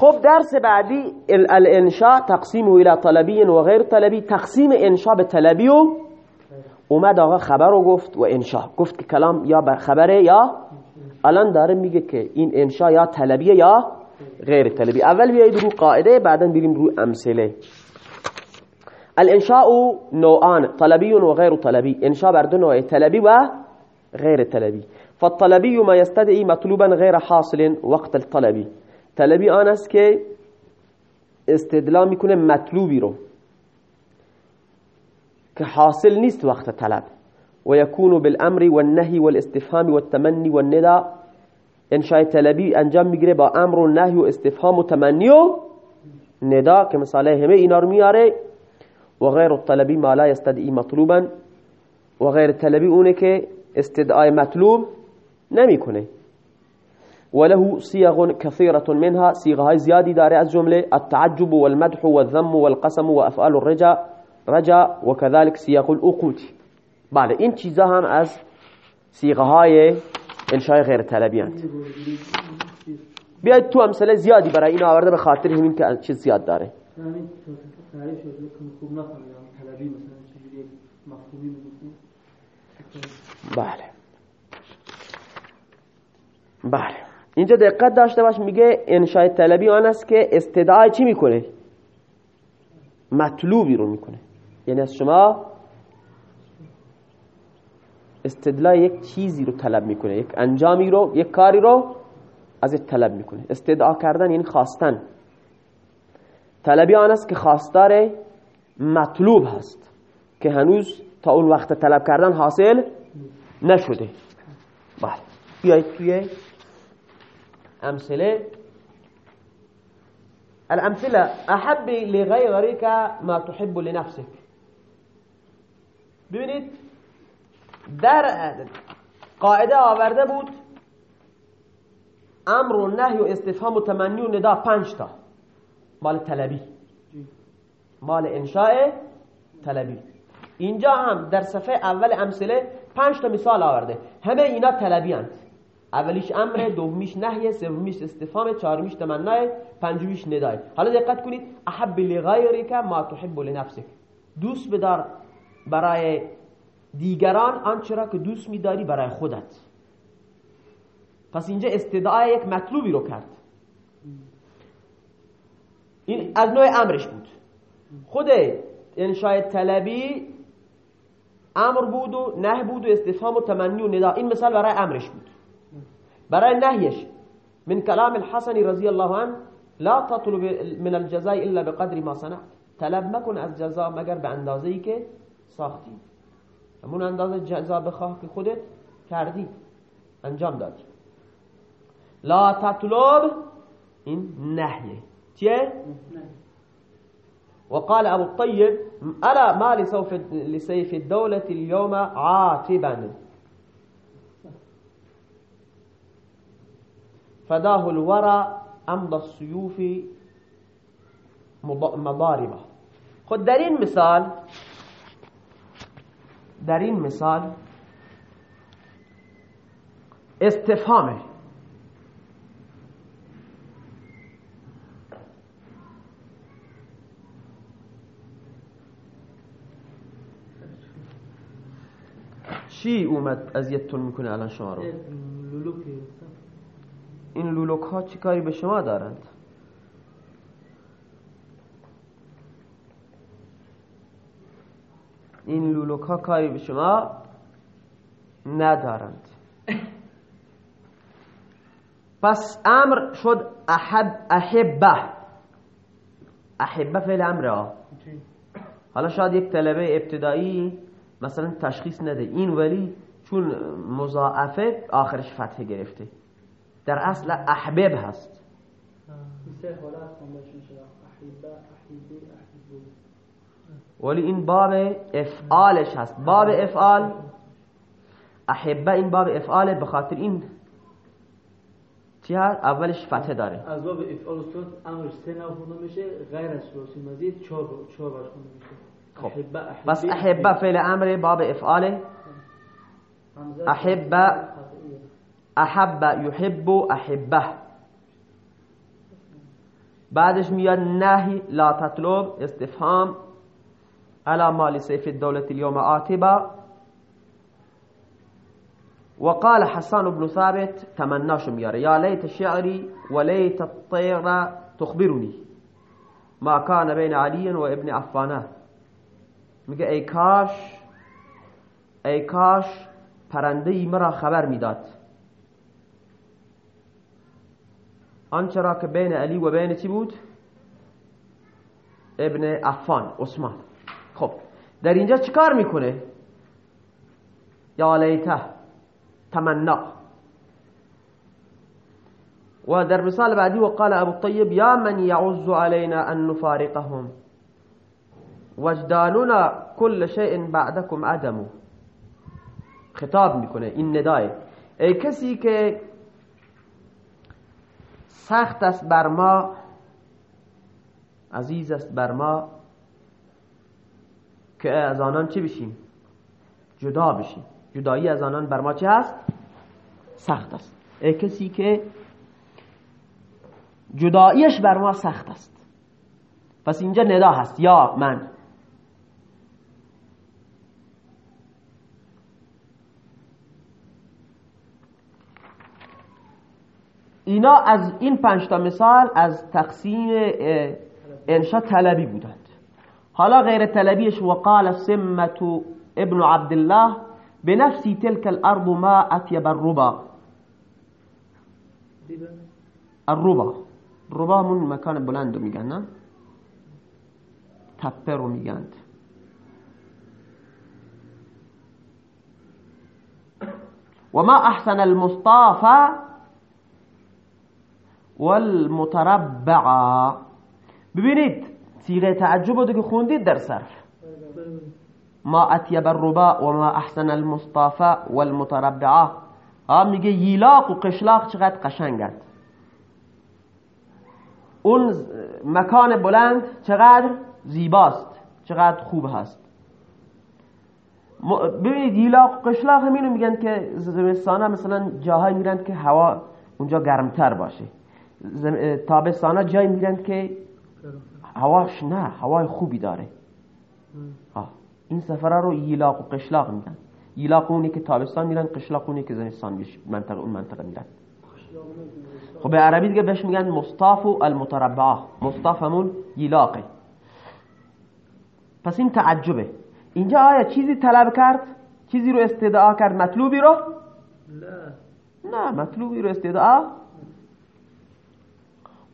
خب درس بعدی الانشاء تقسیم إلى طلبی و غیر طلبی. تقسیم انشاء به طلبی و اومد آقا خبر رو گفت و انشاء. گفت که کلام یا خبره یا الان داره میگه که این انشاء یا طلبیه یا غیر طلبی. اول بیایید رو قاعدة بعدا بریم رو امثله. الانشاء نوعان طلبی و غیر طلبی. انشاء بر دو نوع طلبی و غیر طلبی. فالطلبی ما يستدعي مطلوبا غیر حاصل وقت الطلبی. طلبی آن است که استدلال می‌کنه مطلوبی رو که حاصل نیست وقت طلب. و یکون بالامر والنهی والاستفهام والتمنی والندى انشاء طلبی انجام می‌گیره با امر و نهی و استفهام و تمنی و ندا که مثاله همه اینا رو میاره. و غیر الطلبی ما لا يستدعي مطلوبا. و غیر طلبی اونه که استدعای مطلوب نمی‌کنه. وله صيغ كثيرة منها صيغة زيادة از جملة التعجب والمدح والذم والقسم وأفعال الرجاء رجاء وكذلك صيغ الأقوت بله این چیزا هم از صيغة های انشای غیر طلبی هست بیاید تو امثله زیادی برای این آورده به خاطر همین که چیز زیاد بله. بله. اینجا دقت داشته باش میگه انشای طلبی آن است که استدعای چی می‌کنه؟ مطلوبی رو می‌کنه. یعنی از شما استدلال یک چیزی رو طلب می‌کنه یک انجامی رو یک کاری رو از طلب می‌کنه. استدعا کردن یعنی خواستن. طلبی آن است که خواستار مطلوب هست که هنوز تا اون وقت طلب کردن حاصل نشده. بله. بیایید توی امثله الامثله احب لغیرك ما تحب لنفسك. ببینید در قاعده آورده بود امر و نهی و استفهام و تمنی و ندا پنج تا. مال طلبی. مال انشاء طلبی. اینجا هم در صفحه اول امثله پنج تا مثال آورده. همه اینا طلبی هست اولیش امر دومیش نهی سومیش استفهام چهارمیش تمنای پنجمیش ندای. حالا دقت کنید احب لغیرک ما تحب لنفسک. دوست بدار برای دیگران آنچه را که دوست میداری برای خودت. پس اینجا استدعای یک مطلوبی رو کرد. این از نوع امرش بود. خود انشای طلبی امر بود و نه بود و استفهام و تمنی و ندا. این مثال برای امرش بود. برای نهیش من کلام الحسن رضی الله عنه لا تطلب من الجزاء الا بقدر ما صنعت. طلب مکن از جزا مگر به اندازه ای که ساختی. همون اندازه جزا بخواه که خودت کردی. انجام دادی لا تطلب این نهیه. چیه؟ وقال ابو الطيب الا ما لسوف لسيف الدولة اليوم عاتبا. فداه الورى امضى السيوف مضاربة. خود در این مثال. در این مثال استفهامه چی اومد اذیتتون میکنه الان شما رو این لولوک ها چی کاری به شما دارند؟ این لولوک ها کاری به شما ندارند. پس امر شد احب احبه. احبه فعل امره حالا شاید یک طلبه ابتدایی مثلا تشخیص نده. این ولی چون مضاعفه آخرش فتحه گرفته. در اصل احبب هست. ولی این باب افعالش هست. باب افعال احبه این باب افعال به خاطر این چی هست؟ اولش فتحه داره. از باب افعال استاد امرش سه نوع خونده میشه غیر از ثلاثی مزید چهار چهار برش خونده میشه. خب. احبه بس احبه فعل امر باب افعاله. احب أحب يحب أحبه. بعدش میاد نهی لا تطلب استفهام. على مال سيف الدولة اليوم آتبا وقال حسان بن ثابت تمناش میاره. یا لیت شعری و لیت الطیر تخبرنی ما كان بين علي و ابن عفانه. میگه ای کاش ای کاش پرنده ای مرا خبر میداد. آنچه را که بین علی و بین چی بود؟ ابن عفان عثمان. خب در اینجا چیکار می‌کنه؟ یا لیته تمنا. و در مثال بعدی وقال ابو الطيب یا من يعز علينا ان نفارقهم. وجداننا كل شيء بعدكم عدم. خطاب می‌کنه این ندای. ای کسی که سخت است بر ما عزیز است بر ما که از آنان چی بشیم؟ جدا بشیم. جدایی از آنان بر ما چه هست؟ سخت است. ای کسی که جداییش بر ما سخت است. پس اینجا ندا هست. یا من. اینا از این پنج تا مثال از تقسیم انشا طلبی بودند. حالا غیر طلبیش وقال سمت ابن عبدالله بنفسی تلك الارض ما اطيب الربا. الربا. ربا من مکان بلند میگن نه؟ تپه رو میگند و ما احسن المصطفى والمتربع ببینید سیغه تعجب رو که خوندید در صرف. ما اطیب الربا و ما احسن المصطفى والمتربعه ها میگه ییلاق و قشلاق چقدر قشنگند. اون مکان بلند چقدر زیباست چقدر خوب هست. ببینید ییلاق و قشلاق همینو میگن که زمستانه مثلا جاهای میرن که هوا اونجا گرمتر باشه. تابستانه جای میرن که هواش نه هوای خوبی داره. آه. این سفره رو ییلاق و قشلاق میگن. ییلاق اونی که تابستان میرن قشلاق اونی که زمستان منطقه اون منطقه میرن. خب به عربی دیگه بهش میگن مصطاف و المتربعه مصطاف همون ییلاقه. پس این تعجبه. اینجا آیا چیزی طلب کرد؟ چیزی رو استدعا کرد؟ مطلوبی رو؟ نه نه مطلوبی رو استدعا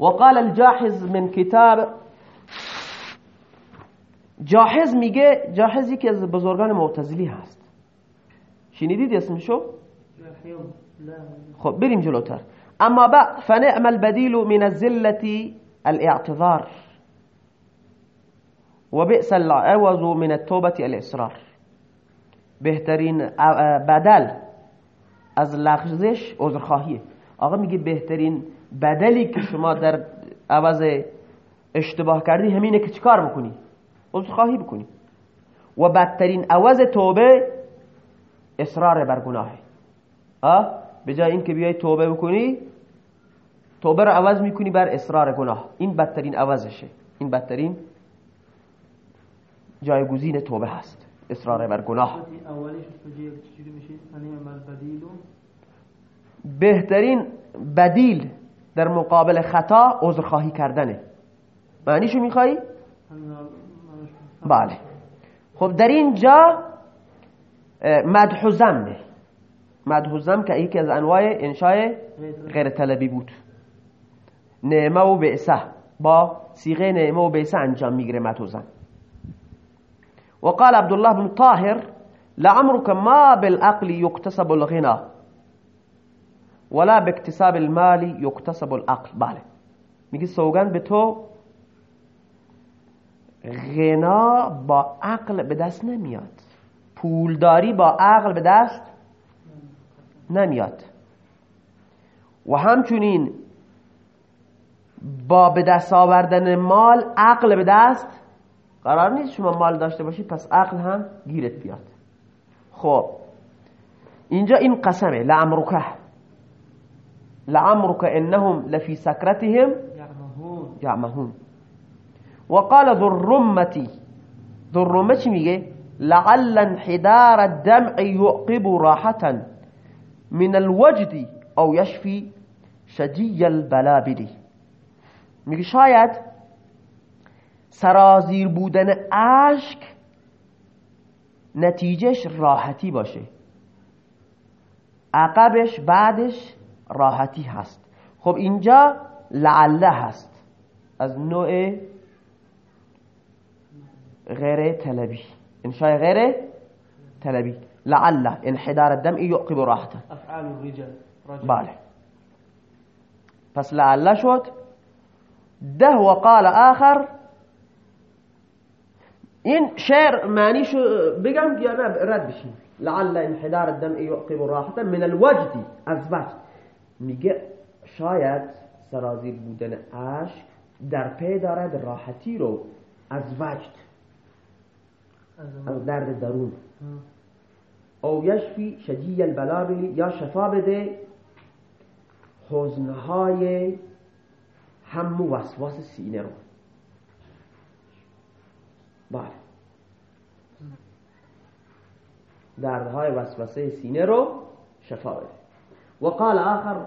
وقال الجاحظ من کتاب جاحظ میگه جاحظی که از بزرگان معتزلی هست. شنیدید اسمشو؟ خب بریم جلوتر. اما بعد فنعم البديل من الزلة الاعتذار. وبئس العوض من التوبة الإصرار. بهترین بدل از لغزش عذرخواهیه. آقا میگه بهترین بدلی که شما در عوض اشتباه کردی همینه که چیکار بکنی؟ عذرخواهی بکنی. و بدترین عوض توبه اصرار بر گناهه آه به جای اینکه بیای توبه بکنی توبه رو عوض می‌کنی بر اصرار گناه. این بدترین عوضشه. این بدترین جایگزین توبه هست. اصرار بر گناه. بهترین بدیل در مقابل خطا عذرخواهی کردنه. معنیشو میخوایی؟ بله. خب در اینجا مدح و زمه مدح و زم که یکی از انواع انشاء غیر طلبی بود. نعمه و بعثه. با صيغه نعمه و بعثه انجام می‌گیره مدح و زم وقال عبد الله بن طاهر لعمرك ما بالعقل يكتسب الغنى. ولا باكتساب المال يكتسب العقل. بله. میگه سوگن به تو غنا با عقل به دست نمیاد. پولداری با عقل به دست نمیاد. و همچنین با به دست آوردن مال عقل به دست قرار نیست شما مال داشته باشی پس عقل هم گیرت بیاد. خب. اینجا این قسمه لعمرکه. لعمرک إنهم لفی سکرتهم یعمهون وقال ذو الرمتی ذو چی میگه لعل انحدار الدمع يعقب راحة من الوجد أو يشفي شجی البلابلی میگه شاید سرازیر بودن اشک نتیجهش راحتی باشه. عقبش بعدش راحتی هست. خب اینجا لعله هست. از نوع غیر طلبی انشاء غیر طلبی لعله. انحدار الدم يعقب راحته. افعال الرجال. بله. پس لعله شد. ده وقال آخر. این شعر معنیشو بگم یا نه؟ رد بشیم. لعل انحدار الدم يعقب راحته من الوجد. از وجد. میگه شاید سرازیر بودن عشق در پی دارد راحتی رو از وجد از درد درون. او یشفی شجی البلابلی یا شفا بده. حزنهای هم و وسواس سینه رو. بله. دردهای وسوسه سینه رو شفا بده. وقال آخر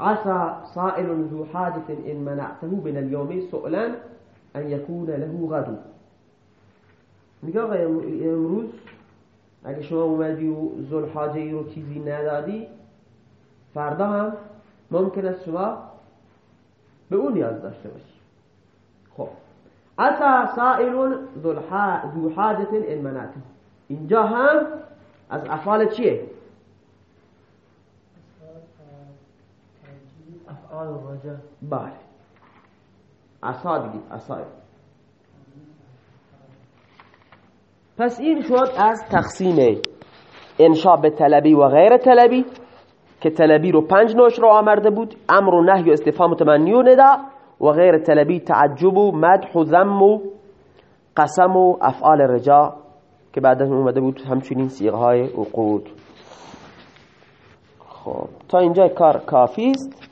عسى صائل ذو حاجة إن منعته من اليوم سؤلا أن يكون له غد. میگه آقا امروز اگه شما اومدی و زل حاجة ای رو چیزی ندادی فردا هم ممکن است شما به اون نیاز داشته باشی. خب. اتا سائل ذو حاجة إن منعته. اینجا هم از افعال چیه؟ بله. عصا دیگه عصا. پس این شد از تقسیم انشا به طلبی و غیر طلبی که طلبی رو پنج نوش رو آمرده بود امر و نهی و استفهام و تمنی و ندا و غیر طلبی تعجب و مدح و ذم و قسم و افعال رجا که بعد از اومده بود همچنین سیغه های عقود. خب تا اینجا کار کافی است.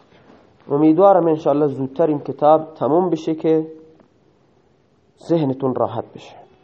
امیدوارم انشاءالله زودتر این کتاب تموم بشه که ذهنتون راحت بشه.